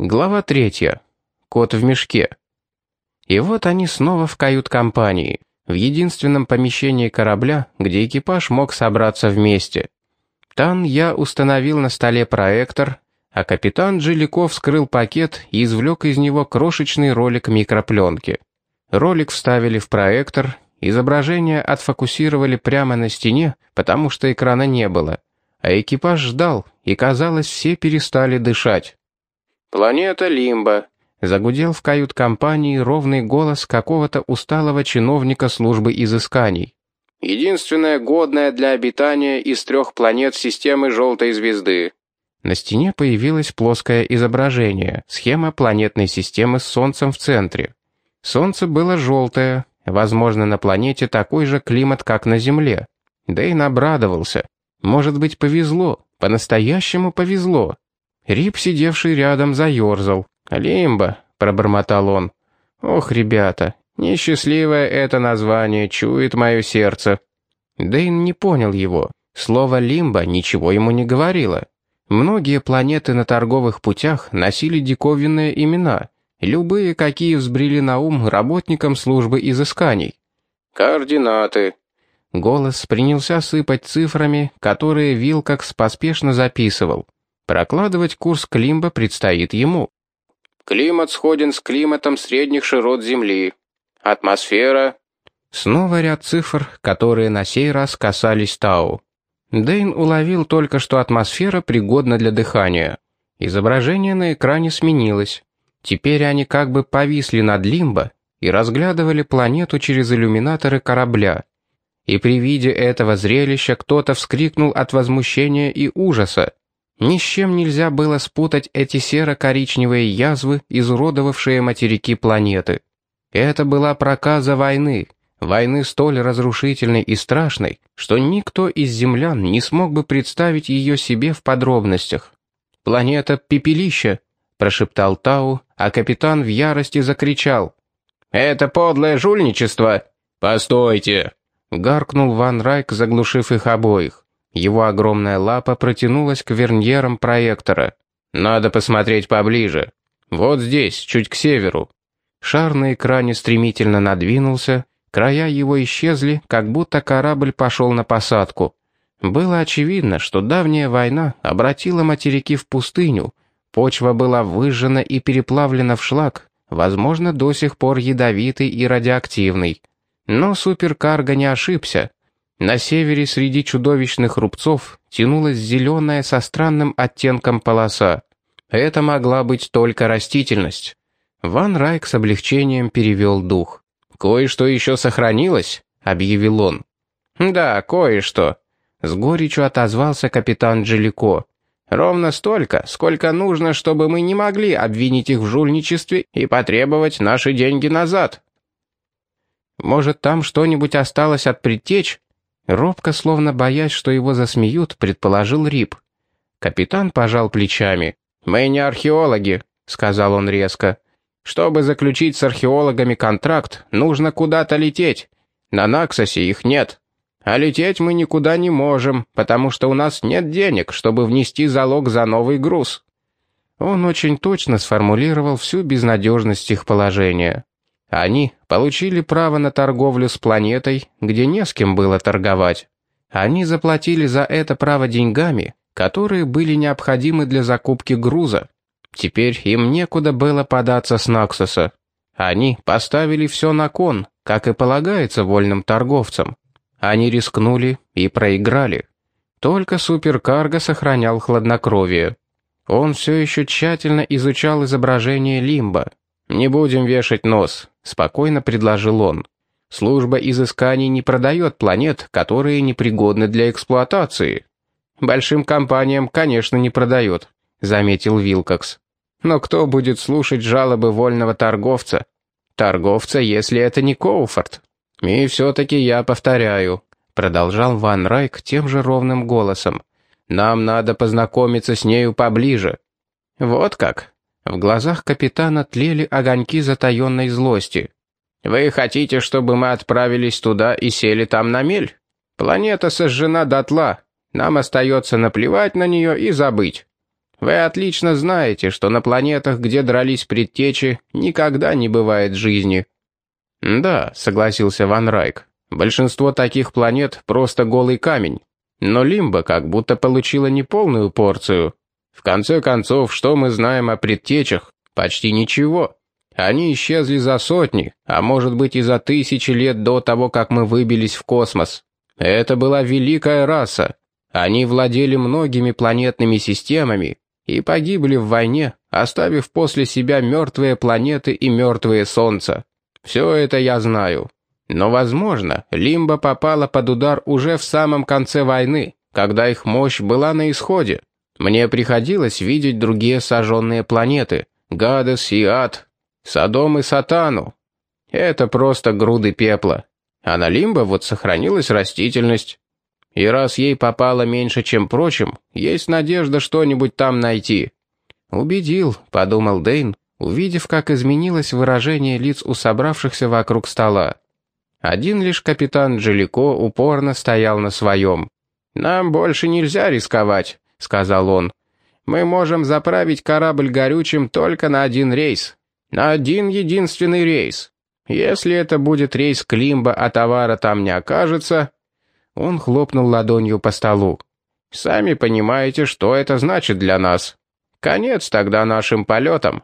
Глава третья. Кот в мешке. И вот они снова в кают-компании, в единственном помещении корабля, где экипаж мог собраться вместе. Тан я установил на столе проектор, а капитан Джиликов вскрыл пакет и извлек из него крошечный ролик микропленки. Ролик вставили в проектор, изображение отфокусировали прямо на стене, потому что экрана не было, а экипаж ждал, и, казалось, все перестали дышать. «Планета Лимба», — загудел в кают-компании ровный голос какого-то усталого чиновника службы изысканий. «Единственная годная для обитания из трех планет системы желтой звезды». На стене появилось плоское изображение, схема планетной системы с Солнцем в центре. Солнце было желтое, возможно, на планете такой же климат, как на Земле. Дэйн обрадовался. Может быть, повезло, по-настоящему повезло. Рип, сидевший рядом, заерзал. «Лимба», — пробормотал он. «Ох, ребята, несчастливое это название чует мое сердце». Дейн не понял его. Слово «лимба» ничего ему не говорило. Многие планеты на торговых путях носили диковинные имена, любые, какие взбрели на ум работникам службы изысканий. «Координаты». Голос принялся сыпать цифрами, которые Вилкокс поспешно записывал. Прокладывать курс Климба предстоит ему. Климат сходен с климатом средних широт Земли. Атмосфера... Снова ряд цифр, которые на сей раз касались Тау. Дейн уловил только, что атмосфера пригодна для дыхания. Изображение на экране сменилось. Теперь они как бы повисли над Лимбо и разглядывали планету через иллюминаторы корабля. И при виде этого зрелища кто-то вскрикнул от возмущения и ужаса. Ни с чем нельзя было спутать эти серо-коричневые язвы, изуродовавшие материки планеты. Это была проказа войны, войны столь разрушительной и страшной, что никто из землян не смог бы представить ее себе в подробностях. «Планета Пепелища», — прошептал Тау, а капитан в ярости закричал. «Это подлое жульничество!» «Постойте!» — гаркнул Ван Райк, заглушив их обоих. Его огромная лапа протянулась к верньерам проектора. «Надо посмотреть поближе. Вот здесь, чуть к северу». Шар на экране стремительно надвинулся, края его исчезли, как будто корабль пошел на посадку. Было очевидно, что давняя война обратила материки в пустыню, почва была выжжена и переплавлена в шлак, возможно, до сих пор ядовитый и радиоактивный. Но суперкарго не ошибся. На севере среди чудовищных рубцов тянулась зеленая со странным оттенком полоса. Это могла быть только растительность. Ван Райк с облегчением перевел дух. «Кое-что еще сохранилось», — объявил он. «Да, кое-что», — с горечью отозвался капитан Джелико. «Ровно столько, сколько нужно, чтобы мы не могли обвинить их в жульничестве и потребовать наши деньги назад». «Может, там что-нибудь осталось от предтеч?» Робко, словно боясь, что его засмеют, предположил Рип. Капитан пожал плечами. «Мы не археологи», — сказал он резко. «Чтобы заключить с археологами контракт, нужно куда-то лететь. На Наксосе их нет. А лететь мы никуда не можем, потому что у нас нет денег, чтобы внести залог за новый груз». Он очень точно сформулировал всю безнадежность их положения. Они получили право на торговлю с планетой, где не с кем было торговать. Они заплатили за это право деньгами, которые были необходимы для закупки груза. Теперь им некуда было податься с Наксоса. Они поставили все на кон, как и полагается вольным торговцам. Они рискнули и проиграли. Только суперкарго сохранял хладнокровие. Он все еще тщательно изучал изображение Лимба. «Не будем вешать нос спокойно предложил он. Служба изысканий не продает планет, которые непригодны для эксплуатации. Большим компаниям, конечно, не продает, заметил Вилкокс. Но кто будет слушать жалобы вольного торговца? Торговца, если это не Коуфорд. И все-таки я повторяю, продолжал Ван Райк тем же ровным голосом. Нам надо познакомиться с нею поближе. Вот как, в глазах капитана тлели огоньки затаенной злости. «Вы хотите, чтобы мы отправились туда и сели там на мель? Планета сожжена дотла. Нам остается наплевать на нее и забыть». Вы отлично знаете, что на планетах, где дрались предтечи, никогда не бывает жизни». «Да», — согласился Ван Райк. «Большинство таких планет — просто голый камень. Но Лимба как будто получила неполную порцию. В конце концов, что мы знаем о предтечах? Почти ничего. Они исчезли за сотни, а может быть и за тысячи лет до того, как мы выбились в космос. Это была великая раса. Они владели многими планетными системами и погибли в войне, оставив после себя мертвые планеты и мертвые солнца. Все это я знаю. Но, возможно, Лимба попала под удар уже в самом конце войны, когда их мощь была на исходе. Мне приходилось видеть другие сожженные планеты — Гадес и Ад, Содом и Сатану. Это просто груды пепла. А на Лимбо вот сохранилась растительность. И раз ей попало меньше, чем прочим, есть надежда что-нибудь там найти. «Убедил», — подумал Дейн, увидев, как изменилось выражение лиц у собравшихся вокруг стола. Один лишь капитан Джелико упорно стоял на своем. «Нам больше нельзя рисковать», — сказал он. «Мы можем заправить корабль горючим только на один рейс. На один единственный рейс. Если это будет рейс Климба, а товара там не окажется...» Он хлопнул ладонью по столу. «Сами понимаете, что это значит для нас. Конец тогда нашим полетам».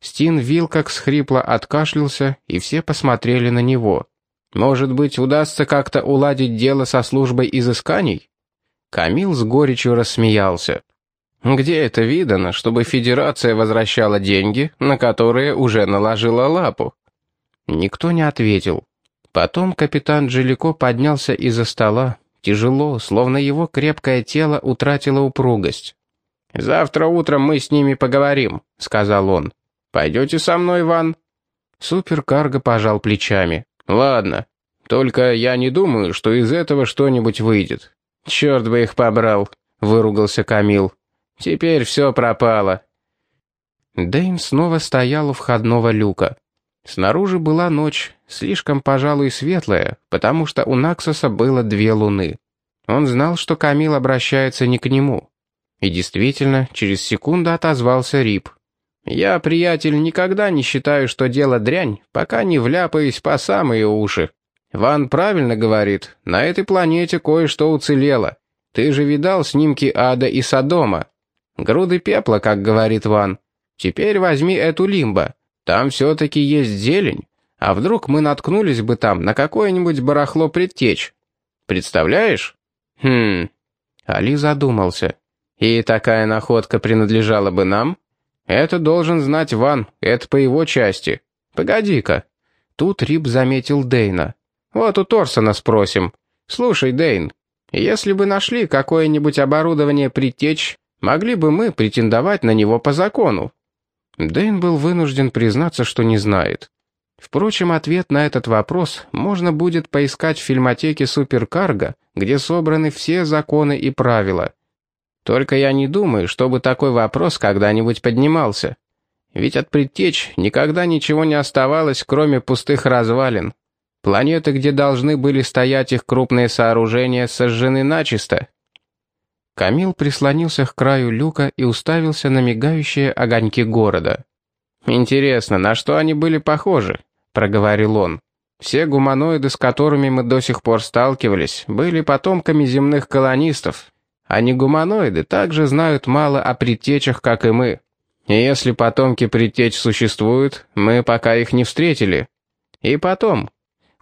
Стин Вилкокс хрипло откашлялся, и все посмотрели на него. Может быть, удастся как-то уладить дело со службой изысканий? Камил с горечью рассмеялся. Где это видано, чтобы Федерация возвращала деньги, на которые уже наложила лапу? Никто не ответил. Потом капитан Джилико поднялся из-за стола, тяжело, словно его крепкое тело утратило упругость. «Завтра утром мы с ними поговорим», — сказал он. «Пойдете со мной, Ван?» Суперкарго пожал плечами. «Ладно. Только я не думаю, что из этого что-нибудь выйдет. Черт бы их побрал», — выругался Камил. «Теперь все пропало». Дэйн снова стоял у входного люка. Снаружи была ночь, слишком, пожалуй, светлая, потому что у Наксоса было две луны. Он знал, что Камил обращается не к нему. И действительно, через секунду отозвался Рип. Я, приятель, никогда не считаю, что дело дрянь, пока не вляпаюсь по самые уши. Ван правильно говорит, на этой планете кое-что уцелело. Ты же видал снимки ада и Содома. Груды пепла, как говорит Ван. Теперь возьми эту лимбо. Там все-таки есть зелень. А вдруг мы наткнулись бы там на какое-нибудь барахло предтеч? Представляешь? Хм. Али задумался. И такая находка принадлежала бы нам? «Это должен знать Ван, это по его части. Погоди-ка». Тут Рип заметил Дейна. «Вот у Торсона спросим. Слушай, Дейн, если бы нашли какое-нибудь оборудование притечь, могли бы мы претендовать на него по закону?» Дейн был вынужден признаться, что не знает. Впрочем, ответ на этот вопрос можно будет поискать в фильмотеке «Суперкарго», где собраны все законы и правила. Только я не думаю, чтобы такой вопрос когда-нибудь поднимался. Ведь от предтеч никогда ничего не оставалось, кроме пустых развалин. Планеты, где должны были стоять их крупные сооружения, сожжены начисто. Камил прислонился к краю люка и уставился на мигающие огоньки города. «Интересно, на что они были похожи?» — проговорил он. «Все гуманоиды, с которыми мы до сих пор сталкивались, были потомками земных колонистов, они гуманоиды также знают мало о предтечах, как и мы. И если потомки предтеч существуют, мы пока их не встретили. И потом...»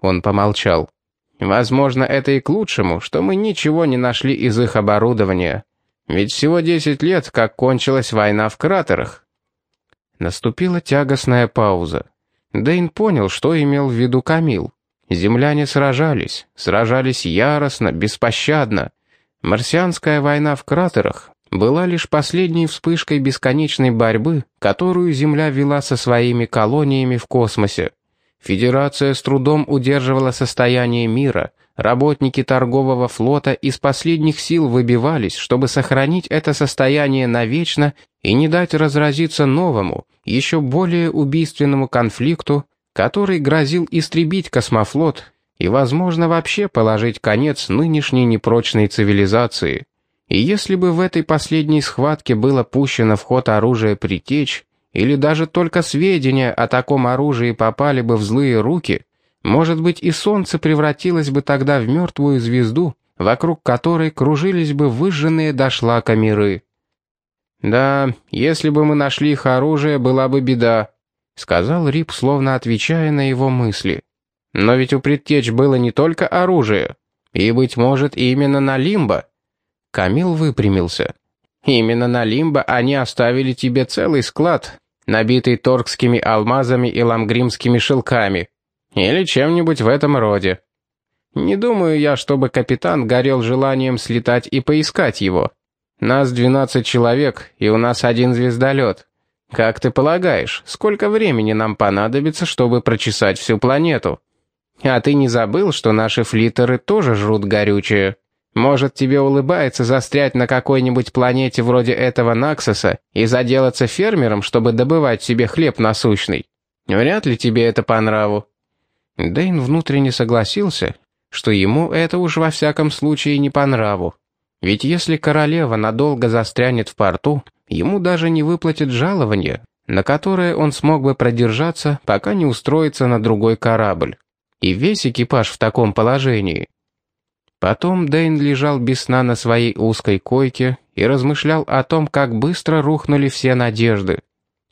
Он помолчал. «Возможно, это и к лучшему, что мы ничего не нашли из их оборудования. Ведь всего десять лет, как кончилась война в кратерах». Наступила тягостная пауза. Дэйн понял, что имел в виду Камил. Земляне сражались, сражались яростно, беспощадно. Марсианская война в кратерах была лишь последней вспышкой бесконечной борьбы, которую Земля вела со своими колониями в космосе. Федерация с трудом удерживала состояние мира, работники торгового флота из последних сил выбивались, чтобы сохранить это состояние навечно и не дать разразиться новому, еще более убийственному конфликту, который грозил истребить космофлот и, возможно, вообще положить конец нынешней непрочной цивилизации. И если бы в этой последней схватке было пущено в ход оружие притечь, или даже только сведения о таком оружии попали бы в злые руки, может быть и солнце превратилось бы тогда в мертвую звезду, вокруг которой кружились бы выжженные до шлака миры. «Да, если бы мы нашли их оружие, была бы беда», — сказал Рип, словно отвечая на его мысли. «Но ведь у предтеч было не только оружие, и, быть может, именно на Лимбо». Камил выпрямился. «Именно на Лимбо они оставили тебе целый склад, набитый торгскими алмазами и ламгримскими шелками. Или чем-нибудь в этом роде. Не думаю я, чтобы капитан горел желанием слетать и поискать его. Нас двенадцать человек, и у нас один звездолет. Как ты полагаешь, сколько времени нам понадобится, чтобы прочесать всю планету? А ты не забыл, что наши флиттеры тоже жрут горючее? Может, тебе улыбается застрять на какой-нибудь планете вроде этого Наксоса и заделаться фермером, чтобы добывать себе хлеб насущный? Вряд ли тебе это по нраву. Дэйн внутренне согласился, что ему это уж во всяком случае не по нраву. Ведь если королева надолго застрянет в порту, ему даже не выплатят жалование, на которое он смог бы продержаться, пока не устроится на другой корабль. И весь экипаж в таком положении. Потом Дэйн лежал без сна на своей узкой койке и размышлял о том, как быстро рухнули все надежды.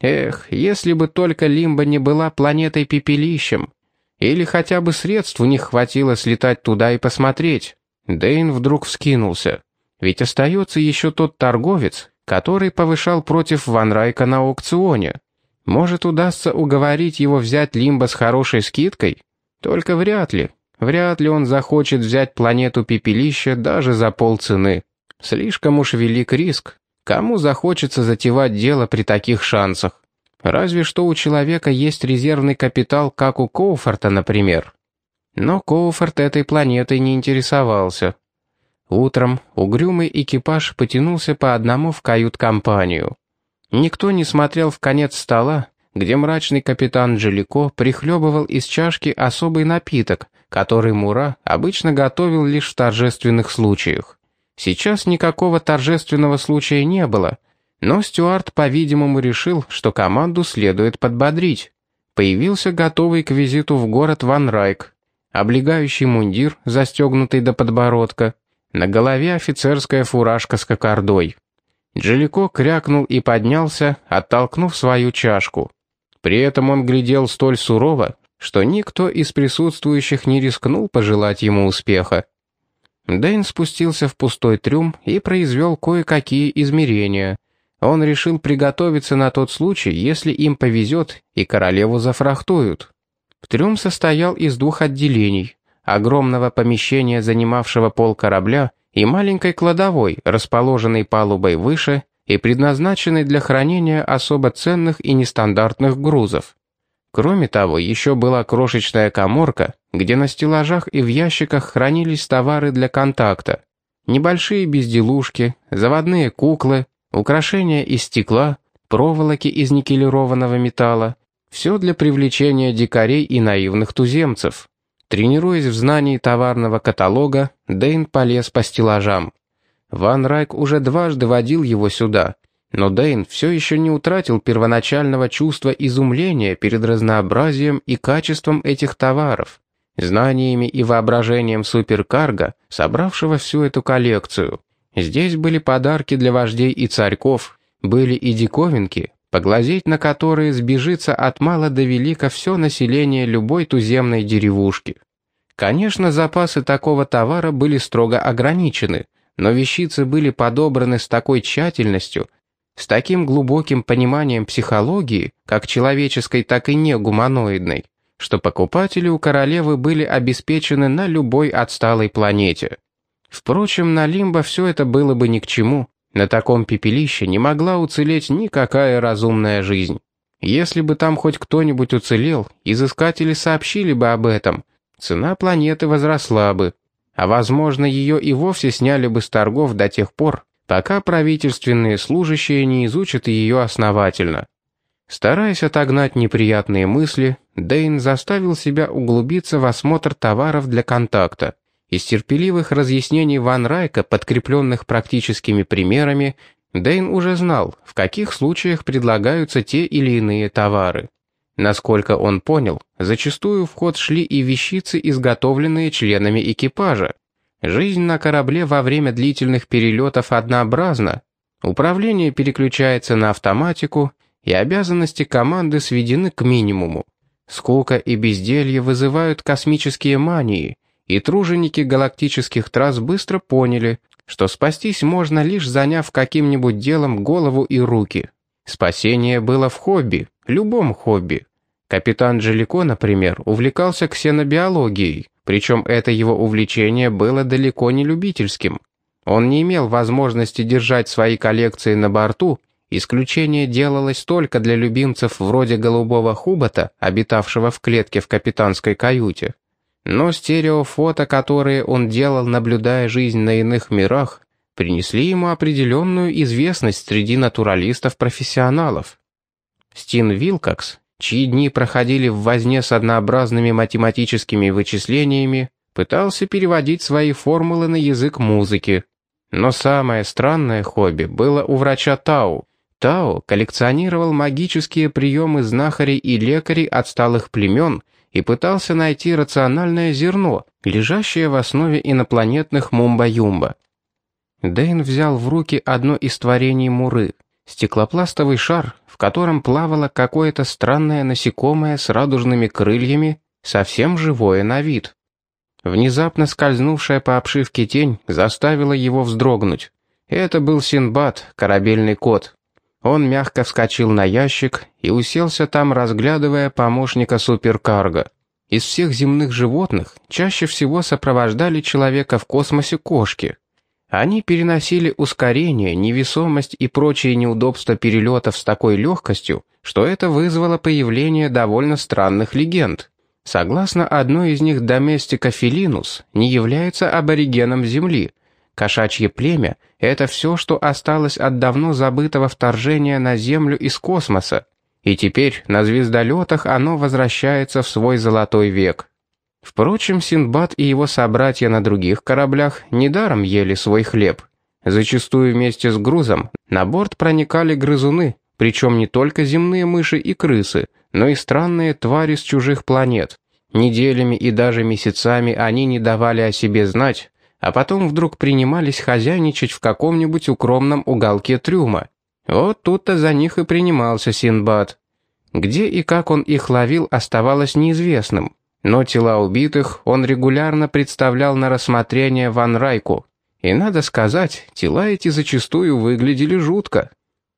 Эх, если бы только Лимба не была планетой-пепелищем, или хотя бы средств у них хватило слетать туда и посмотреть. Дэйн вдруг вскинулся. Ведь остается еще тот торговец, который повышал против Ван Райка на аукционе. Может, удастся уговорить его взять Лимба с хорошей скидкой? Только вряд ли. Вряд ли он захочет взять планету Пепелища даже за полцены. Слишком уж велик риск. Кому захочется затевать дело при таких шансах? Разве что у человека есть резервный капитал, как у Коуфорта, например. Но Коуфорт этой планетой не интересовался. Утром угрюмый экипаж потянулся по одному в кают-компанию. Никто не смотрел в конец стола, где мрачный капитан Джелико прихлебывал из чашки особый напиток, который Мура обычно готовил лишь в торжественных случаях. Сейчас никакого торжественного случая не было, но Стюарт, по-видимому, решил, что команду следует подбодрить. Появился готовый к визиту в город Ван Райк, облегающий мундир, застегнутый до подбородка, на голове офицерская фуражка с кокардой. Джелико крякнул и поднялся, оттолкнув свою чашку. При этом он глядел столь сурово, что никто из присутствующих не рискнул пожелать ему успеха. Дэйн спустился в пустой трюм и произвел кое-какие измерения — он решил приготовиться на тот случай, если им повезет и королеву зафрахтуют. Трюм состоял из двух отделений, огромного помещения, занимавшего пол корабля, и маленькой кладовой, расположенной палубой выше и предназначенной для хранения особо ценных и нестандартных грузов. Кроме того, еще была крошечная коморка, где на стеллажах и в ящиках хранились товары для контакта. Небольшие безделушки, заводные куклы, украшения из стекла, проволоки из никелированного металла. Все для привлечения дикарей и наивных туземцев. Тренируясь в знании товарного каталога, Дэйн полез по стеллажам. Ван Райк уже дважды водил его сюда, но Дэйн все еще не утратил первоначального чувства изумления перед разнообразием и качеством этих товаров, знаниями и воображением суперкарга, собравшего всю эту коллекцию. Здесь были подарки для вождей и царьков, были и диковинки, поглазеть на которые сбежится от мала до велика все население любой туземной деревушки. Конечно, запасы такого товара были строго ограничены, но вещицы были подобраны с такой тщательностью, с таким глубоким пониманием психологии, как человеческой, так и негуманоидной, что покупатели у королевы были обеспечены на любой отсталой планете. Впрочем, на Лимбо все это было бы ни к чему. На таком пепелище не могла уцелеть никакая разумная жизнь. Если бы там хоть кто-нибудь уцелел, изыскатели сообщили бы об этом. Цена планеты возросла бы. А возможно, ее и вовсе сняли бы с торгов до тех пор, пока правительственные служащие не изучат ее основательно. Стараясь отогнать неприятные мысли, Дейн заставил себя углубиться в осмотр товаров для контакта Из терпеливых разъяснений Ван Райка, подкрепленных практическими примерами, Дэйн уже знал, в каких случаях предлагаются те или иные товары. Насколько он понял, зачастую в ход шли и вещицы, изготовленные членами экипажа. Жизнь на корабле во время длительных перелетов однообразна. Управление переключается на автоматику, и обязанности команды сведены к минимуму. Скука и безделье вызывают космические мании, и труженики галактических трасс быстро поняли, что спастись можно лишь заняв каким-нибудь делом голову и руки. Спасение было в хобби, любом хобби. Капитан Джелико, например, увлекался ксенобиологией, причем это его увлечение было далеко не любительским. Он не имел возможности держать свои коллекции на борту, исключение делалось только для любимцев вроде голубого хубота, обитавшего в клетке в капитанской каюте. Но стереофото, которые он делал, наблюдая жизнь на иных мирах, принесли ему определенную известность среди натуралистов-профессионалов. Стин Вилкокс, чьи дни проходили в возне с однообразными математическими вычислениями, пытался переводить свои формулы на язык музыки. Но самое странное хобби было у врача Тау. Тау коллекционировал магические приемы знахарей и лекарей отсталых племен – и пытался найти рациональное зерно, лежащее в основе инопланетных мумба-юмба. Дэйн взял в руки одно из творений Муры, стеклопластовый шар, в котором плавало какое-то странное насекомое с радужными крыльями, совсем живое на вид. Внезапно скользнувшая по обшивке тень заставила его вздрогнуть. Это был Синбад, корабельный кот. Он мягко вскочил на ящик и уселся там, разглядывая помощника суперкарго. Из всех земных животных чаще всего сопровождали человека в космосе кошки. Они переносили ускорение, невесомость и прочие неудобства перелетов с такой легкостью, что это вызвало появление довольно странных легенд. Согласно одной из них, доместика Филинус не является аборигеном Земли, Кошачье племя — это все, что осталось от давно забытого вторжения на Землю из космоса, и теперь на звездолетах оно возвращается в свой золотой век. Впрочем, Синдбад и его собратья на других кораблях недаром ели свой хлеб. Зачастую вместе с грузом на борт проникали грызуны, причем не только земные мыши и крысы, но и странные твари с чужих планет. Неделями и даже месяцами они не давали о себе знать, а потом вдруг принимались хозяйничать в каком-нибудь укромном уголке трюма. Вот тут-то за них и принимался Синбад. Где и как он их ловил, оставалось неизвестным, но тела убитых он регулярно представлял на рассмотрение Ван Райку. И надо сказать, тела эти зачастую выглядели жутко.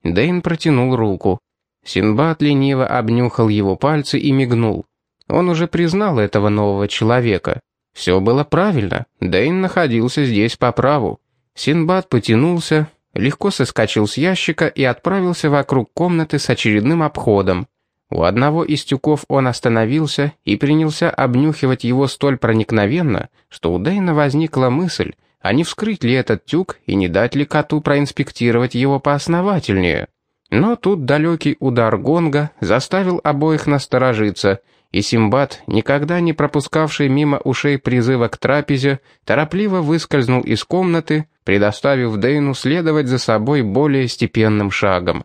Дэйн протянул руку. Синбад лениво обнюхал его пальцы и мигнул. Он уже признал этого нового человека. Все было правильно, Дэйн находился здесь по праву. Синбад потянулся, легко соскочил с ящика и отправился вокруг комнаты с очередным обходом. У одного из тюков он остановился и принялся обнюхивать его столь проникновенно, что у Дэйна возникла мысль, а не вскрыть ли этот тюк и не дать ли коту проинспектировать его поосновательнее. Но тут далекий удар гонга заставил обоих насторожиться, и Симбад, никогда не пропускавший мимо ушей призыва к трапезе, торопливо выскользнул из комнаты, предоставив Дейну следовать за собой более степенным шагом.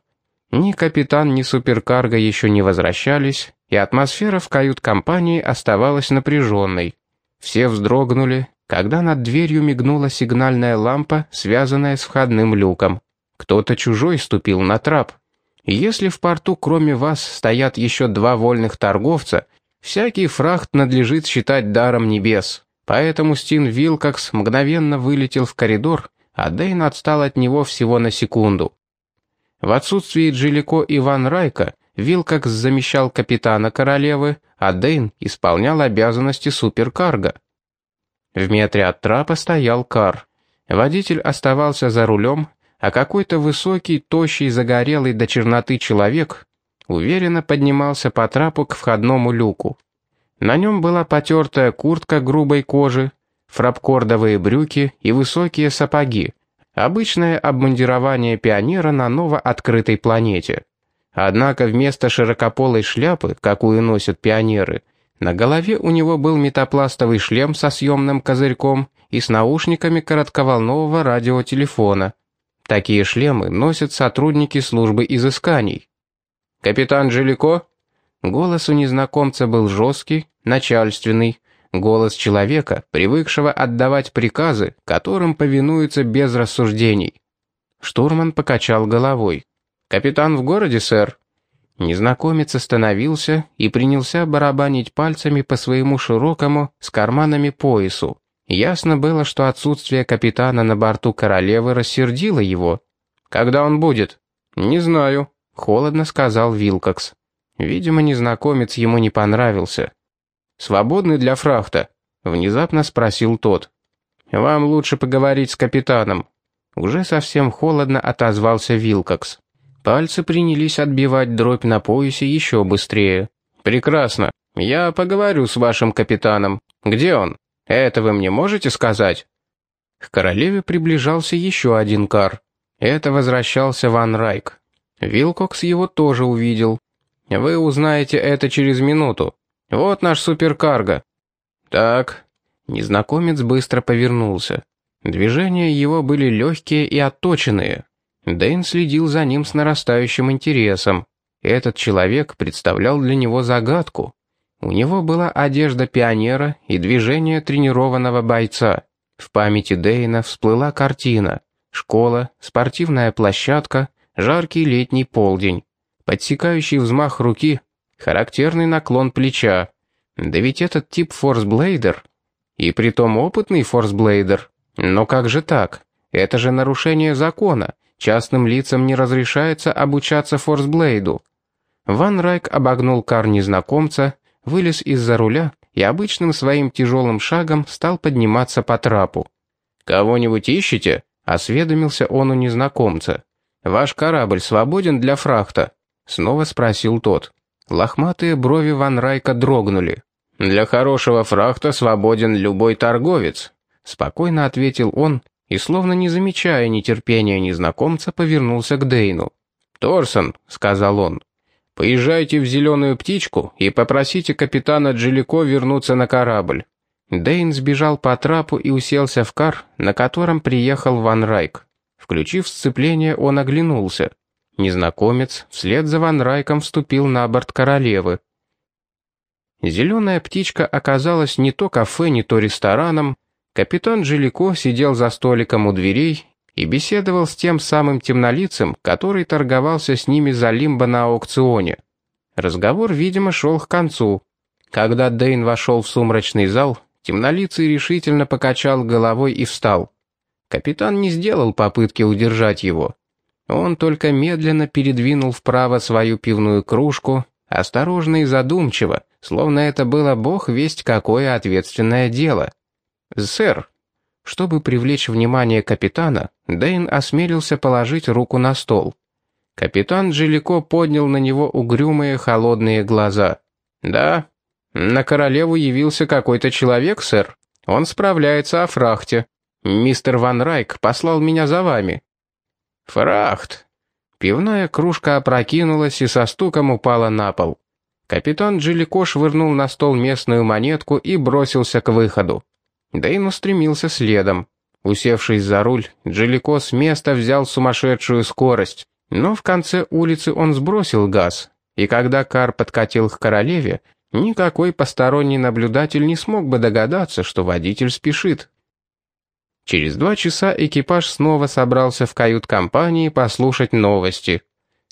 Ни капитан, ни суперкарго еще не возвращались, и атмосфера в кают-компании оставалась напряженной. Все вздрогнули, когда над дверью мигнула сигнальная лампа, связанная с входным люком. Кто-то чужой ступил на трап. Если в порту кроме вас стоят еще два вольных торговца, всякий фрахт надлежит считать даром небес. Поэтому Стин Вилкокс мгновенно вылетел в коридор, а Дейн отстал от него всего на секунду. В отсутствие Джилико и Ван Райка Вилкокс замещал капитана королевы, а Дейн исполнял обязанности суперкарга. В метре от трапа стоял кар. Водитель оставался за рулем, а какой-то высокий, тощий, загорелый до черноты человек уверенно поднимался по трапу к входному люку. На нем была потертая куртка грубой кожи, фрапкордовые брюки и высокие сапоги, обычное обмундирование пионера на новооткрытой планете. Однако вместо широкополой шляпы, какую носят пионеры, На голове у него был метапластовый шлем со съемным козырьком и с наушниками коротковолнового радиотелефона. Такие шлемы носят сотрудники службы изысканий. «Капитан Джилико?» Голос у незнакомца был жесткий, начальственный, голос человека, привыкшего отдавать приказы, которым повинуются без рассуждений. Штурман покачал головой. «Капитан в городе, сэр?» Незнакомец остановился и принялся барабанить пальцами по своему широкому, с карманами поясу. Ясно было, что отсутствие капитана на борту королевы рассердило его. «Когда он будет?» «Не знаю», — холодно сказал Вилкокс. Видимо, незнакомец ему не понравился. «Свободный для фрахта?» — внезапно спросил тот. «Вам лучше поговорить с капитаном». Уже совсем холодно отозвался Вилкокс. Пальцы принялись отбивать дробь на поясе еще быстрее. «Прекрасно. Я поговорю с вашим капитаном. Где он? Это вы мне можете сказать?» К королеве приближался еще один кар. Это возвращался Ван Райк. Вилкокс его тоже увидел. «Вы узнаете это через минуту. Вот наш суперкарго». «Так». Незнакомец быстро повернулся. Движения его были легкие и отточенные. Дэйн следил за ним с нарастающим интересом. Этот человек представлял для него загадку. У него была одежда пионера и движение тренированного бойца. В памяти Дэйна всплыла картина. Школа, спортивная площадка, жаркий летний полдень. Подсекающий взмах руки, характерный наклон плеча. Да ведь этот тип форсблейдер. И притом опытный форсблейдер. Но как же так? Это же нарушение закона. Частным лицам не разрешается обучаться форсблейду. Ван Райк обогнул кар незнакомца, вылез из-за руля и обычным своим тяжелым шагом стал подниматься по трапу. «Кого-нибудь ищете?» — осведомился он у незнакомца. «Ваш корабль свободен для фрахта?» — снова спросил тот. Лохматые брови Ван Райка дрогнули. «Для хорошего фрахта свободен любой торговец», — спокойно ответил он и, словно не замечая нетерпения незнакомца, повернулся к Дейну. «Торсон», — сказал он, — «поезжайте в «Зеленую птичку» и попросите капитана Джилико вернуться на корабль». Дейн сбежал по трапу и уселся в кар, на котором приехал Ван Райк. Включив сцепление, он оглянулся. Незнакомец вслед за Ван Райком вступил на борт королевы. «Зеленая птичка» оказалась не то кафе, не то рестораном, Капитан Жилико сидел за столиком у дверей и беседовал с тем самым темнолицем, который торговался с ними за лимбо на аукционе. Разговор, видимо, шел к концу. Когда Дейн вошел в сумрачный зал, темнолицый решительно покачал головой и встал. Капитан не сделал попытки удержать его. Он только медленно передвинул вправо свою пивную кружку, осторожно и задумчиво, словно это было бог весть какое ответственное дело. «Сэр». Чтобы привлечь внимание капитана, Дэйн осмелился положить руку на стол. Капитан Джилико поднял на него угрюмые холодные глаза. «Да, на королеву явился какой-то человек, сэр. Он справляется о фрахте. Мистер Ван Райк послал меня за вами». «Фрахт!» Пивная кружка опрокинулась и со стуком упала на пол. Капитан Джилико швырнул на стол местную монетку и бросился к выходу. Дэйн устремился следом. Усевшись за руль, Джилико с места взял сумасшедшую скорость, но в конце улицы он сбросил газ, и когда кар подкатил к королеве, никакой посторонний наблюдатель не смог бы догадаться, что водитель спешит. Через два часа экипаж снова собрался в кают-компании послушать новости.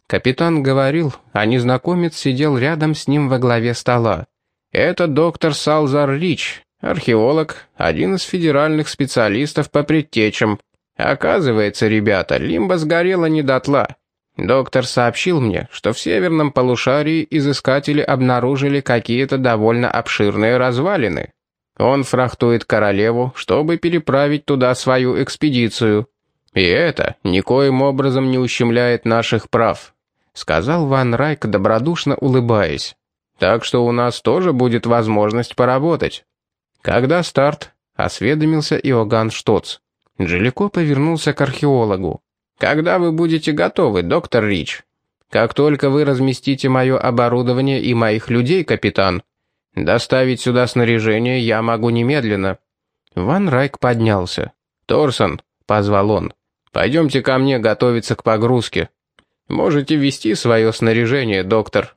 Капитан говорил, а незнакомец сидел рядом с ним во главе стола. «Это доктор Салзар Рич, Археолог, один из федеральных специалистов по предтечам. Оказывается, ребята, лимба сгорела не дотла. Доктор сообщил мне, что в северном полушарии изыскатели обнаружили какие-то довольно обширные развалины. Он фрахтует королеву, чтобы переправить туда свою экспедицию. И это никоим образом не ущемляет наших прав», — сказал Ван Райк, добродушно улыбаясь. «Так что у нас тоже будет возможность поработать». «Когда старт?» — осведомился Иоганн Штоц. Джилико повернулся к археологу. «Когда вы будете готовы, доктор Рич?» «Как только вы разместите мое оборудование и моих людей, капитан». Доставить сюда снаряжение я могу немедленно». Ван Райк поднялся. «Торсон», — позвал он, — «пойдемте ко мне готовиться к погрузке. Можете вести свое снаряжение, доктор».